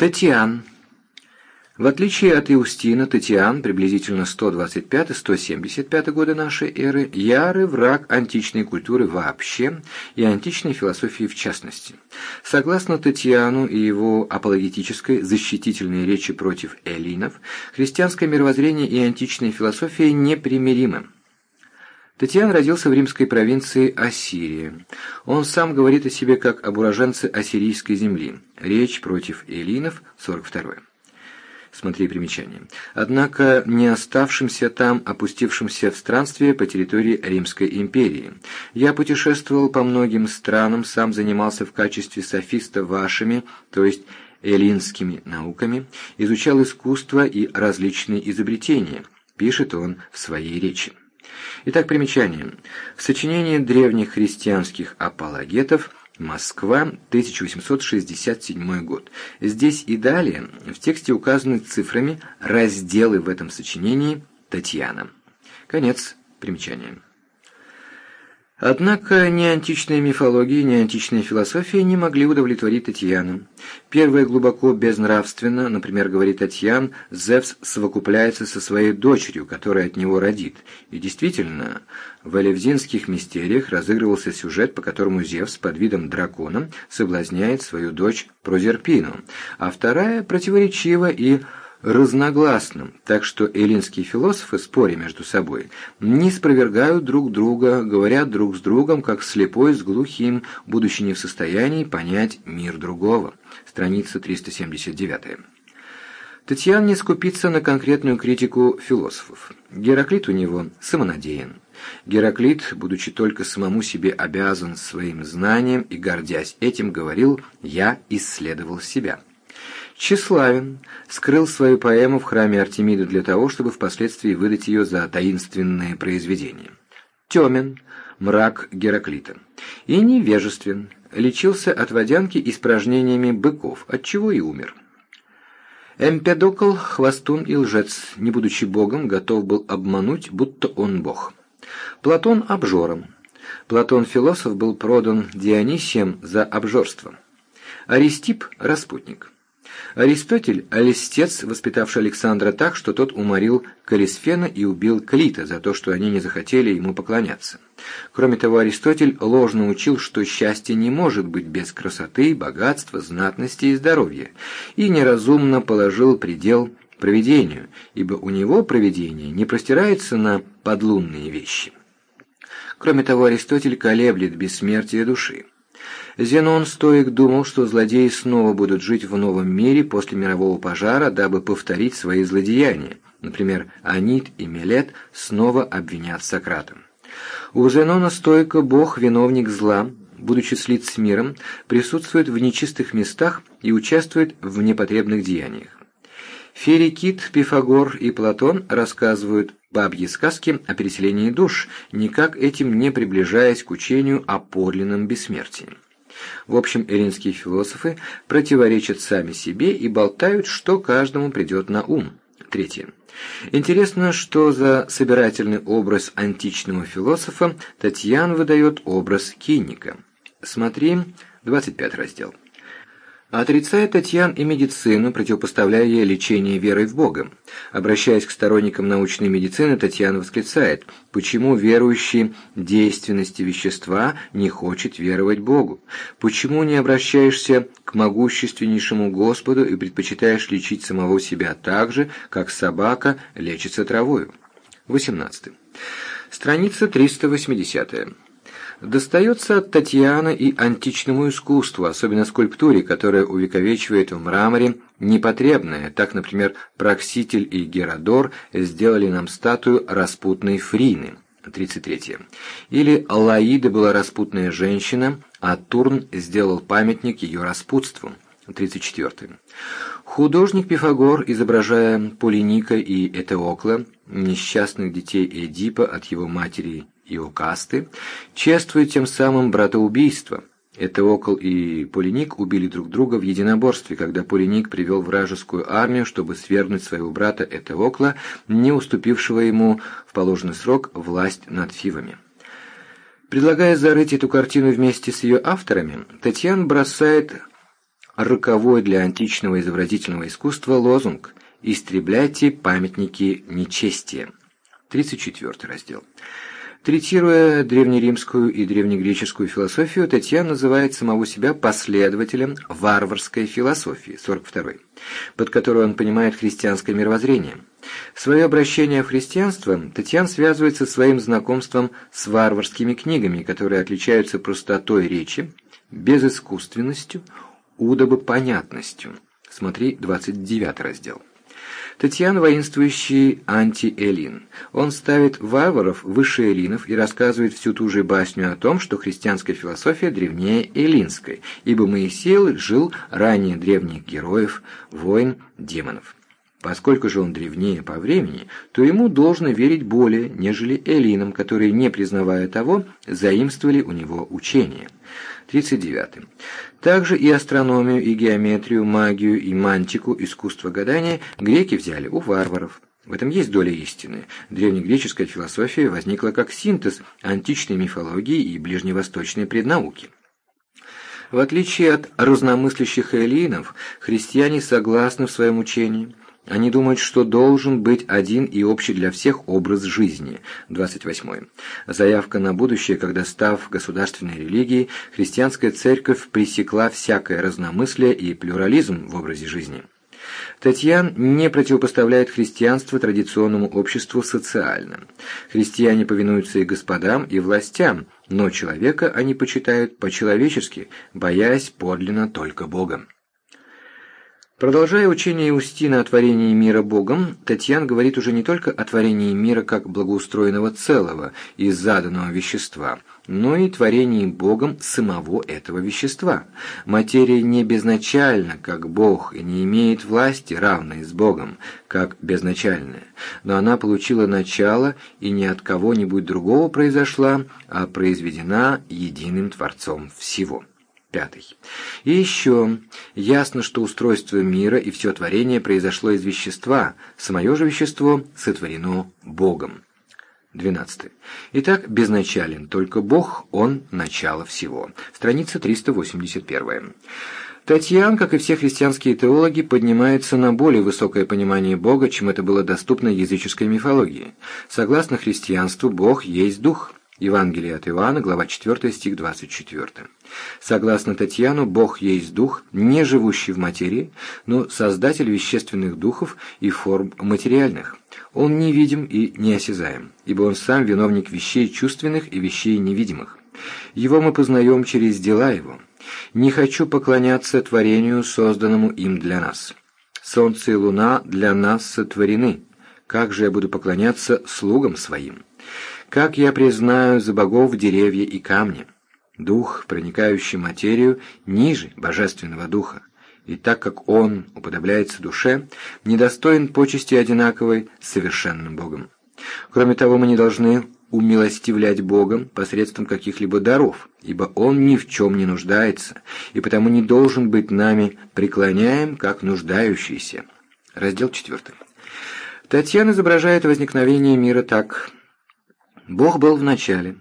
Татьян. В отличие от Иустина, Татьян, приблизительно 125-175 годы нашей эры, ярый враг античной культуры вообще и античной философии в частности. Согласно Татьяну и его апологетической защитительной речи против эллинов, христианское мировоззрение и античная философия непримиримы. Татьян родился в римской провинции Ассирия. Он сам говорит о себе как об уроженце ассирийской земли. Речь против эллинов, 42 Смотри примечание. Однако не оставшимся там, опустившимся в странствие по территории Римской империи. Я путешествовал по многим странам, сам занимался в качестве софиста вашими, то есть эллинскими науками, изучал искусство и различные изобретения, пишет он в своей речи. Итак, примечание. В сочинении древних христианских апологетов Москва, 1867 год. Здесь и далее в тексте указаны цифрами разделы в этом сочинении Татьяна. Конец примечания. Однако ни античная мифология, ни античная философия не могли удовлетворить Татьяну. Первая глубоко безнравственно, например, говорит Татьян, Зевс совокупляется со своей дочерью, которая от него родит. И действительно, в элевзинских мистериях разыгрывался сюжет, по которому Зевс под видом дракона соблазняет свою дочь Прозерпину, а вторая противоречива и разногласным, так что эллинские философы, споря между собой, не спровергают друг друга, говорят друг с другом, как слепой с глухим, будучи не в состоянии понять мир другого. Страница 379. Татьян не скупится на конкретную критику философов. Гераклит у него самонадеян. Гераклит, будучи только самому себе обязан своим знанием и гордясь этим, говорил «я исследовал себя». Тщеславен скрыл свою поэму в храме Артемиды для того, чтобы впоследствии выдать ее за таинственное произведение. Темен, мрак Гераклита. И невежествен, лечился от водянки испражнениями быков, отчего и умер. Эмпедокл, хвостун и лжец, не будучи богом, готов был обмануть, будто он бог. Платон обжором. Платон-философ был продан Дионисием за обжорство. Аристип – распутник. Аристотель – листец, воспитавший Александра так, что тот уморил Калисфена и убил Клита за то, что они не захотели ему поклоняться. Кроме того, Аристотель ложно учил, что счастье не может быть без красоты, богатства, знатности и здоровья, и неразумно положил предел провидению, ибо у него провидение не простирается на подлунные вещи. Кроме того, Аристотель колеблет бессмертие души. Зенон Стоик думал, что злодеи снова будут жить в новом мире после мирового пожара, дабы повторить свои злодеяния. Например, Анит и Милет снова обвинят Сократа. У Зенона Стоика бог, виновник зла, будучи слит с миром, присутствует в нечистых местах и участвует в непотребных деяниях. Ферикит, Пифагор и Платон рассказывают бабьи сказки о переселении душ, никак этим не приближаясь к учению о подлинном бессмертии. В общем, эллинские философы противоречат сами себе и болтают, что каждому придет на ум. Третье. Интересно, что за собирательный образ античного философа Татьян выдает образ киника. Смотри, 25 раздел. Отрицая Татьян и медицину, противопоставляя ей лечение верой в Бога. Обращаясь к сторонникам научной медицины, Татьяна восклицает, почему верующий действенности вещества не хочет веровать Богу? Почему не обращаешься к могущественнейшему Господу и предпочитаешь лечить самого себя так же, как собака лечится травою? 18. Страница 380 достается от Татьяны и античному искусству, особенно скульптуре, которая увековечивает в мраморе непотребное. Так, например, Прокситель и Геродор сделали нам статую распутной Фрины. 33. Или Лаида была распутная женщина, а Турн сделал памятник ее распутству. 34. Художник Пифагор, изображая Полиника и Этеокла, несчастных детей Эдипа от его матери и Окасты, чествует тем самым братоубийство. Этеокл и Полиник убили друг друга в единоборстве, когда Полиник привел вражескую армию, чтобы свергнуть своего брата Этеокла, не уступившего ему в положенный срок власть над Фивами. Предлагая зарыть эту картину вместе с ее авторами, Татьян бросает роковой для античного изобразительного искусства лозунг «Истребляйте памятники нечестия». 34 раздел. Третируя древнеримскую и древнегреческую философию, Татьяна называет самого себя последователем варварской философии, 42 под которой он понимает христианское мировоззрение. Свое обращение в христианство Татьян связывает со своим знакомством с варварскими книгами, которые отличаются простотой речи, безыскусственностью, удобопонятностью. Смотри 29 раздел. Татьян воинствующий анти-эллин. Он ставит варваров выше эллинов и рассказывает всю ту же басню о том, что христианская философия древнее эллинской, ибо Моисей жил ранее древних героев, войн, демонов. Поскольку же он древнее по времени, то ему должно верить более, нежели эллинам, которые, не признавая того, заимствовали у него учение. 39. Также и астрономию, и геометрию, магию, и мантику, искусство гадания греки взяли у варваров. В этом есть доля истины. Древнегреческая философия возникла как синтез античной мифологии и ближневосточной преднауки. В отличие от разномыслящих эллинов, христиане согласны в своем учении. Они думают, что должен быть один и общий для всех образ жизни. 28. Заявка на будущее, когда, став государственной религией, христианская церковь пресекла всякое разномыслие и плюрализм в образе жизни. Татьян не противопоставляет христианство традиционному обществу социально. Христиане повинуются и господам, и властям, но человека они почитают по-человечески, боясь подлинно только Бога. Продолжая учение Иустина о творении мира Богом, Татьян говорит уже не только о творении мира как благоустроенного целого из заданного вещества, но и творении Богом самого этого вещества. Материя не безначальна, как Бог, и не имеет власти, равной с Богом, как безначальная, но она получила начало и не от кого-нибудь другого произошла, а произведена единым Творцом всего. Пятый. И еще ясно, что устройство мира и все творение произошло из вещества, самое же вещество сотворено Богом. Двенадцатый. Итак, безначален, только Бог, Он – начало всего. Страница 381. Татьян, как и все христианские теологи, поднимается на более высокое понимание Бога, чем это было доступно языческой мифологии. Согласно христианству, Бог есть Дух – Евангелие от Иоанна, глава 4, стих 24. Согласно Татьяну, Бог есть дух, не живущий в материи, но создатель вещественных духов и форм материальных. Он невидим и неосязаем, ибо он сам виновник вещей чувственных и вещей невидимых. Его мы познаем через дела его. Не хочу поклоняться творению, созданному им для нас. Солнце и луна для нас сотворены. Как же я буду поклоняться слугам своим? Как я признаю за богов деревья и камни? Дух, проникающий материю, ниже божественного духа. И так как он уподобляется душе, недостоин почести одинаковой с совершенным Богом. Кроме того, мы не должны умилостивлять Богом посредством каких-либо даров, ибо Он ни в чем не нуждается, и потому не должен быть нами преклоняем, как нуждающийся. Раздел 4. Татьяна изображает возникновение мира так – Бог был в начале,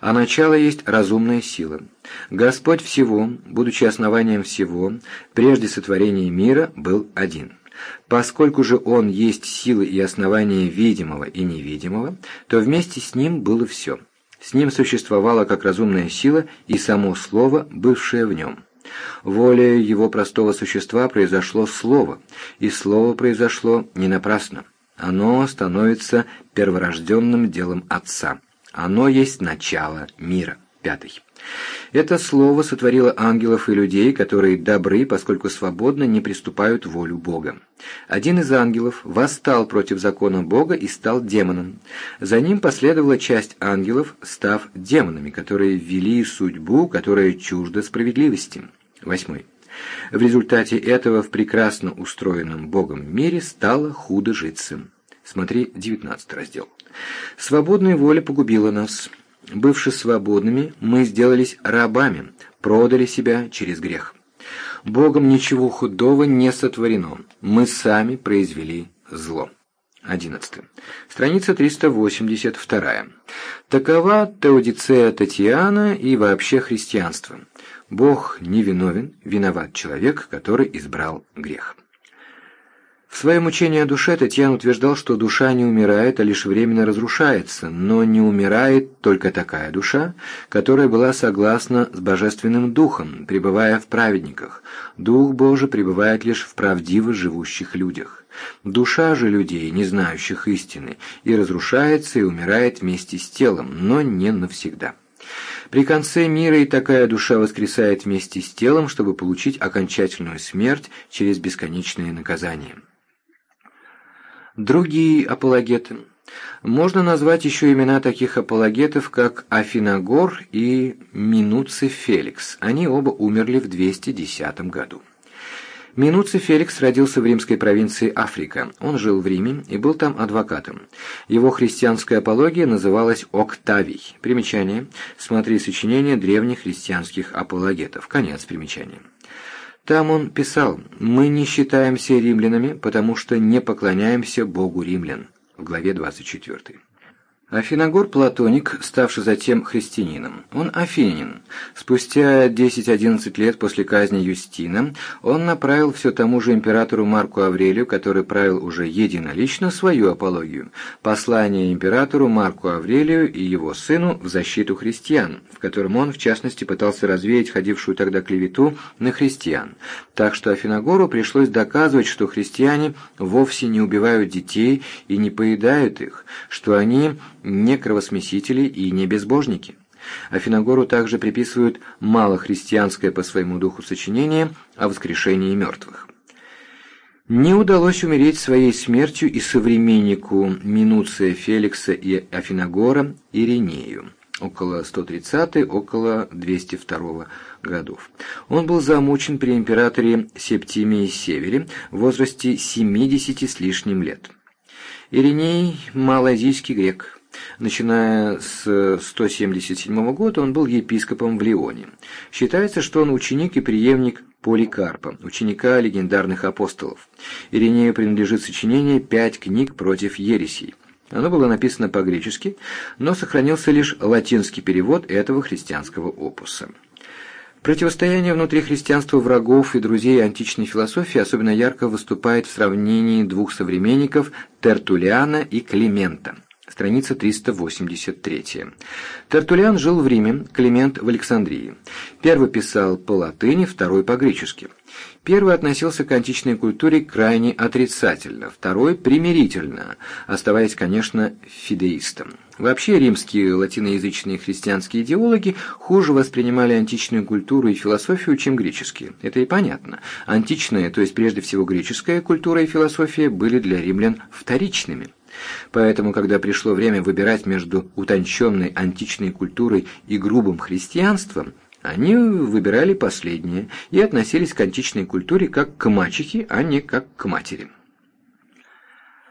а начало есть разумная сила. Господь всего, будучи основанием всего, прежде сотворения мира, был один. Поскольку же Он есть сила и основание видимого и невидимого, то вместе с Ним было все. С Ним существовало как разумная сила и само Слово, бывшее в Нем. Волей Его простого существа произошло Слово, и Слово произошло не напрасно. Оно становится перворожденным делом Отца. Оно есть начало мира. Пятый. Это слово сотворило ангелов и людей, которые добры, поскольку свободно не приступают волю Бога. Один из ангелов восстал против закона Бога и стал демоном. За ним последовала часть ангелов, став демонами, которые ввели судьбу, которая чужда справедливости. Восьмой. В результате этого в прекрасно устроенном Богом мире стало худо житься. Смотри 19 раздел. Свободная воля погубила нас. Бывши свободными, мы сделались рабами, продали себя через грех. Богом ничего худого не сотворено. Мы сами произвели зло. 11. Страница 382. Такова теодицея Татьяна и вообще христианство. Бог невиновен, виноват человек, который избрал грех. В своем учении о душе Татьян утверждал, что душа не умирает, а лишь временно разрушается, но не умирает только такая душа, которая была согласна с Божественным Духом, пребывая в праведниках. Дух Божий пребывает лишь в правдиво живущих людях. Душа же людей, не знающих истины, и разрушается, и умирает вместе с телом, но не навсегда. При конце мира и такая душа воскресает вместе с телом, чтобы получить окончательную смерть через бесконечное наказание. Другие апологеты. Можно назвать еще имена таких апологетов, как Афиногор и Минуций Феликс. Они оба умерли в 210 году. Минуций Феликс родился в римской провинции Африка. Он жил в Риме и был там адвокатом. Его христианская апология называлась «Октавий». Примечание. Смотри сочинение древних христианских апологетов. Конец примечания. Там он писал «Мы не считаемся римлянами, потому что не поклоняемся Богу римлян» в главе 24. Афиногор Платоник, ставший затем христианином. Он афинин. Спустя 10-11 лет после казни Юстина он направил все тому же императору Марку Аврелию, который правил уже единолично, свою апологию. Послание императору Марку Аврелию и его сыну в защиту христиан, в котором он, в частности, пытался развеять ходившую тогда клевету на христиан. Так что Афиногору пришлось доказывать, что христиане вовсе не убивают детей и не поедают их, что они не кровосмесители и не безбожники. Афиногору также приписывают малохристианское по своему духу сочинение о воскрешении мертвых. Не удалось умереть своей смертью и современнику Минуция Феликса и Афиногора Иринею около 130 около 202 годов. Он был замучен при императоре Септимии Севере в возрасте 70 с лишним лет. Ириней – малазийский грек. Начиная с 177 года он был епископом в Лионе. Считается, что он ученик и преемник Поликарпа, ученика легендарных апостолов. Иринею принадлежит сочинение «Пять книг против ересей». Оно было написано по-гречески, но сохранился лишь латинский перевод этого христианского опуса. Противостояние внутри христианства врагов и друзей античной философии особенно ярко выступает в сравнении двух современников Тертулиана и Климента – Страница 383. Тертулиан жил в Риме, Климент в Александрии. Первый писал по латыни, второй по-гречески. Первый относился к античной культуре крайне отрицательно, второй – примирительно, оставаясь, конечно, фидеистом. Вообще римские латиноязычные христианские идеологи хуже воспринимали античную культуру и философию, чем греческие. Это и понятно. Античная, то есть прежде всего греческая культура и философия были для римлян вторичными. Поэтому, когда пришло время выбирать между утонченной античной культурой и грубым христианством, они выбирали последнее и относились к античной культуре как к мачехе, а не как к матери.